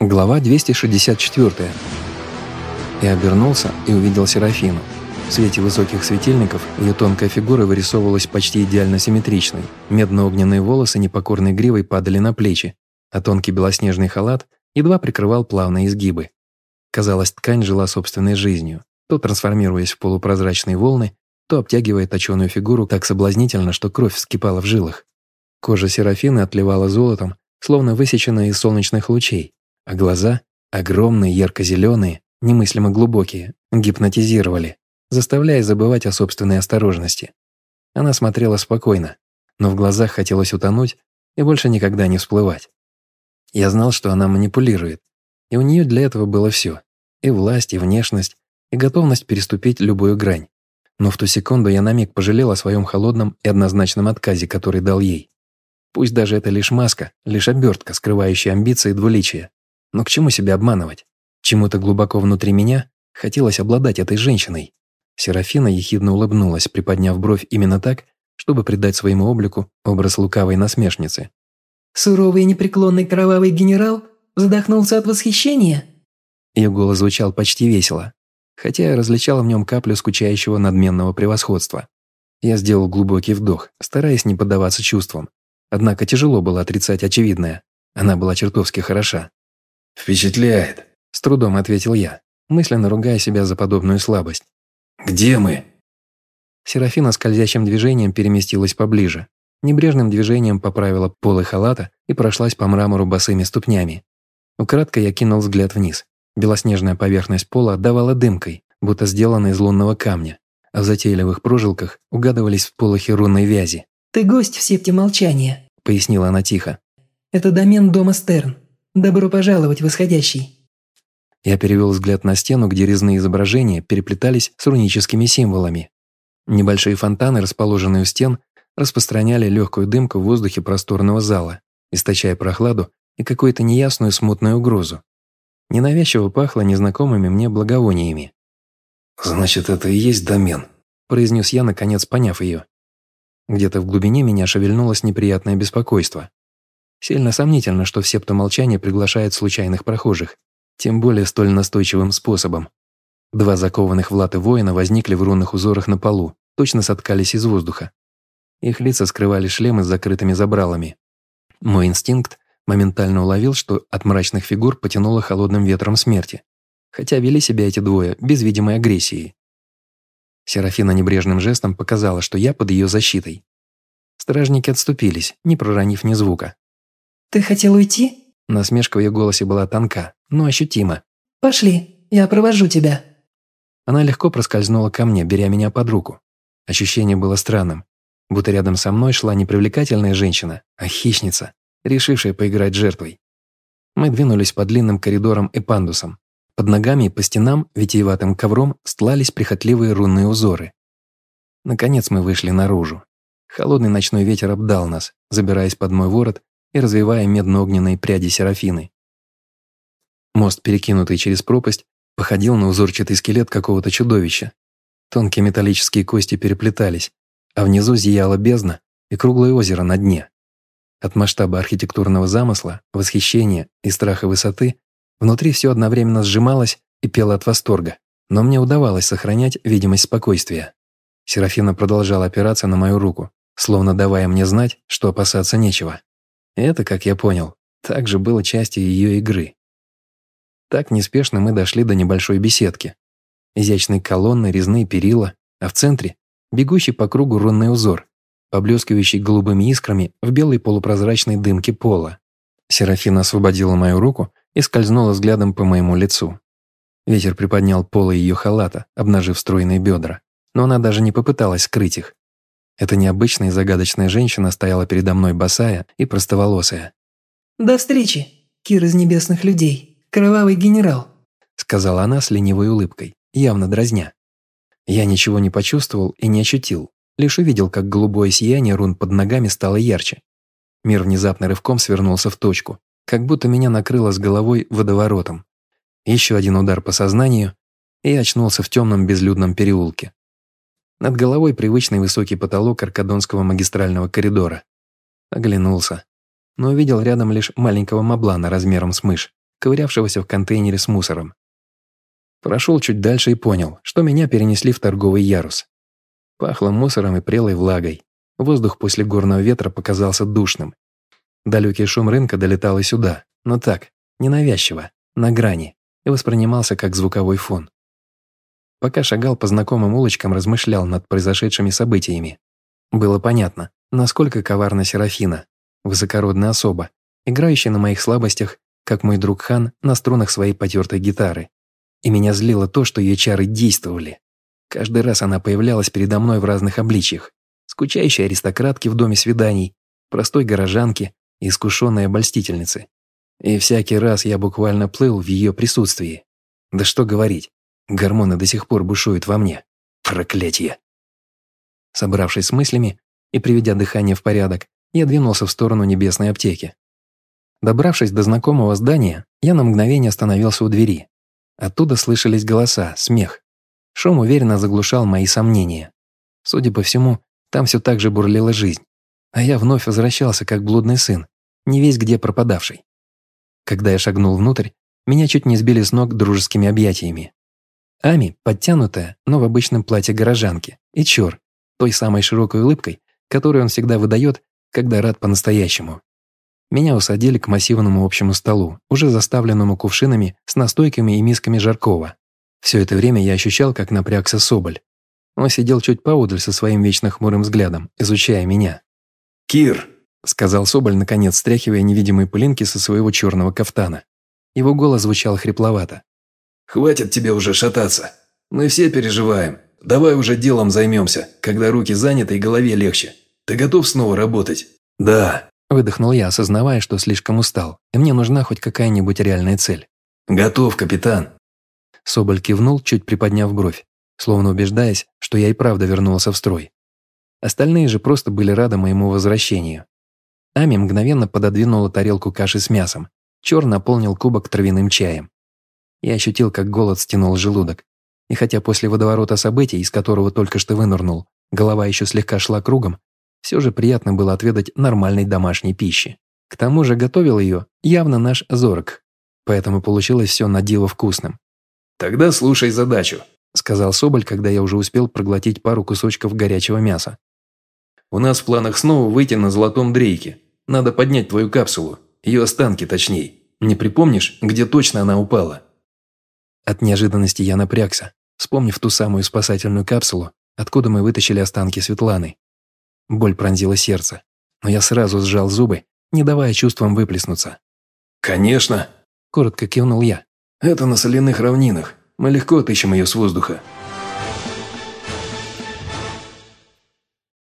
Глава 264. Я обернулся и увидел Серафину. В свете высоких светильников ее тонкая фигура вырисовывалась почти идеально симметричной. Медно-огненные волосы непокорной гривой падали на плечи, а тонкий белоснежный халат едва прикрывал плавные изгибы. Казалось, ткань жила собственной жизнью, то трансформируясь в полупрозрачные волны, то обтягивая точеную фигуру так соблазнительно, что кровь вскипала в жилах. Кожа Серафины отливала золотом, словно высеченная из солнечных лучей, а глаза, огромные, ярко-зеленые, немыслимо глубокие, гипнотизировали, заставляя забывать о собственной осторожности. Она смотрела спокойно, но в глазах хотелось утонуть и больше никогда не всплывать. Я знал, что она манипулирует, и у нее для этого было все – и власть, и внешность, и готовность переступить любую грань. Но в ту секунду я на миг пожалел о своем холодном и однозначном отказе, который дал ей. Пусть даже это лишь маска, лишь обертка, скрывающая амбиции и двуличие. Но к чему себя обманывать? Чему-то глубоко внутри меня хотелось обладать этой женщиной. Серафина ехидно улыбнулась, приподняв бровь именно так, чтобы придать своему облику образ лукавой насмешницы. «Суровый и непреклонный кровавый генерал задохнулся от восхищения?» Ее голос звучал почти весело, хотя я различал в нем каплю скучающего надменного превосходства. Я сделал глубокий вдох, стараясь не поддаваться чувствам. Однако тяжело было отрицать очевидное. Она была чертовски хороша. «Впечатляет», – с трудом ответил я, мысленно ругая себя за подобную слабость. «Где мы?» Серафина скользящим движением переместилась поближе. Небрежным движением поправила полы халата и прошлась по мрамору босыми ступнями. Украдкой я кинул взгляд вниз. Белоснежная поверхность пола отдавала дымкой, будто сделана из лунного камня, а в затейливых прожилках угадывались в полохе рунной вязи. «Ты гость в септе молчания», – пояснила она тихо. «Это домен дома Стерн. Добро пожаловать, восходящий». Я перевел взгляд на стену, где резные изображения переплетались с руническими символами. Небольшие фонтаны, расположенные у стен, распространяли легкую дымку в воздухе просторного зала, источая прохладу и какую-то неясную смутную угрозу. Ненавязчиво пахло незнакомыми мне благовониями. «Значит, это и есть домен», – произнес я, наконец поняв ее. Где-то в глубине меня шевельнулось неприятное беспокойство. Сильно сомнительно, что в септу молчания приглашают случайных прохожих, тем более столь настойчивым способом. Два закованных в латы воина возникли в рунных узорах на полу, точно соткались из воздуха. Их лица скрывали шлемы с закрытыми забралами. Мой инстинкт моментально уловил, что от мрачных фигур потянуло холодным ветром смерти, хотя вели себя эти двое без видимой агрессии. Серафина небрежным жестом показала, что я под ее защитой. Стражники отступились, не проронив ни звука. «Ты хотел уйти?» Насмешка в ее голосе была тонка, но ощутима. «Пошли, я провожу тебя». Она легко проскользнула ко мне, беря меня под руку. Ощущение было странным, будто рядом со мной шла не привлекательная женщина, а хищница, решившая поиграть жертвой. Мы двинулись по длинным коридорам и пандусам. Под ногами и по стенам витиеватым ковром стлались прихотливые рунные узоры. Наконец мы вышли наружу. Холодный ночной ветер обдал нас, забираясь под мой ворот и развивая медно-огненные пряди серафины. Мост, перекинутый через пропасть, походил на узорчатый скелет какого-то чудовища. Тонкие металлические кости переплетались, а внизу зияла бездна и круглое озеро на дне. От масштаба архитектурного замысла, восхищения и страха высоты внутри все одновременно сжималось и пело от восторга, но мне удавалось сохранять видимость спокойствия. Серафина продолжала опираться на мою руку, словно давая мне знать, что опасаться нечего. Это, как я понял, также было частью ее игры. Так неспешно мы дошли до небольшой беседки. Изящные колонны, резные перила, а в центре – бегущий по кругу рунный узор, поблескивающий голубыми искрами в белой полупрозрачной дымке пола. Серафина освободила мою руку и скользнула взглядом по моему лицу. Ветер приподнял полы ее халата, обнажив стройные бедра, но она даже не попыталась скрыть их. Эта необычная и загадочная женщина стояла передо мной босая и простоволосая. «До встречи, Кир из небесных людей, кровавый генерал», сказала она с ленивой улыбкой, явно дразня. Я ничего не почувствовал и не ощутил, лишь увидел, как голубое сияние рун под ногами стало ярче. Мир внезапно рывком свернулся в точку, как будто меня накрыло с головой водоворотом. Еще один удар по сознанию, и я очнулся в темном безлюдном переулке. Над головой привычный высокий потолок аркадонского магистрального коридора. Оглянулся, но увидел рядом лишь маленького маблана размером с мышь, ковырявшегося в контейнере с мусором. Прошел чуть дальше и понял, что меня перенесли в торговый ярус. Пахло мусором и прелой влагой. Воздух после горного ветра показался душным. Далекий шум рынка долетал и сюда, но так, ненавязчиво, на грани, и воспринимался как звуковой фон. Пока шагал по знакомым улочкам, размышлял над произошедшими событиями. Было понятно, насколько коварна Серафина, высокородная особа, играющая на моих слабостях, как мой друг Хан на струнах своей потертой гитары. И меня злило то, что ее чары действовали. Каждый раз она появлялась передо мной в разных обличьях. Скучающей аристократки в доме свиданий, простой горожанки и искушенной обольстительницы. И всякий раз я буквально плыл в ее присутствии. Да что говорить, гормоны до сих пор бушуют во мне. Проклятье! Собравшись с мыслями и приведя дыхание в порядок, я двинулся в сторону небесной аптеки. Добравшись до знакомого здания, я на мгновение остановился у двери. Оттуда слышались голоса, смех. Шум уверенно заглушал мои сомнения. Судя по всему, там все так же бурлила жизнь. А я вновь возвращался как блудный сын, не весь где пропадавший. Когда я шагнул внутрь, меня чуть не сбили с ног дружескими объятиями. Ами, подтянутая, но в обычном платье горожанки, и Чор, той самой широкой улыбкой, которую он всегда выдает, когда рад по-настоящему. Меня усадили к массивному общему столу, уже заставленному кувшинами с настойками и мисками жаркого. Все это время я ощущал, как напрягся Соболь. Он сидел чуть поодаль со своим вечно хмурым взглядом, изучая меня. «Кир!» — сказал Соболь, наконец стряхивая невидимые пылинки со своего черного кафтана. Его голос звучал хрипловато. «Хватит тебе уже шататься. Мы все переживаем. Давай уже делом займемся, когда руки заняты и голове легче. Ты готов снова работать?» «Да», – выдохнул я, осознавая, что слишком устал, и мне нужна хоть какая-нибудь реальная цель. «Готов, капитан». Соболь кивнул, чуть приподняв бровь, словно убеждаясь, что я и правда вернулся в строй. Остальные же просто были рады моему возвращению. Ами мгновенно пододвинула тарелку каши с мясом. Чор наполнил кубок травяным чаем. Я ощутил, как голод стянул желудок. И хотя после водоворота событий, из которого только что вынырнул, голова еще слегка шла кругом, все же приятно было отведать нормальной домашней пищи. К тому же готовил ее явно наш Зорг, поэтому получилось все на диво вкусным. «Тогда слушай задачу», — сказал Соболь, когда я уже успел проглотить пару кусочков горячего мяса. «У нас в планах снова выйти на Золотом Дрейке. Надо поднять твою капсулу, ее останки точнее. Не припомнишь, где точно она упала?» От неожиданности я напрягся, вспомнив ту самую спасательную капсулу, откуда мы вытащили останки Светланы. Боль пронзила сердце, но я сразу сжал зубы, не давая чувствам выплеснуться. «Конечно!» – коротко кивнул я. «Это на соляных равнинах. Мы легко отыщем ее с воздуха.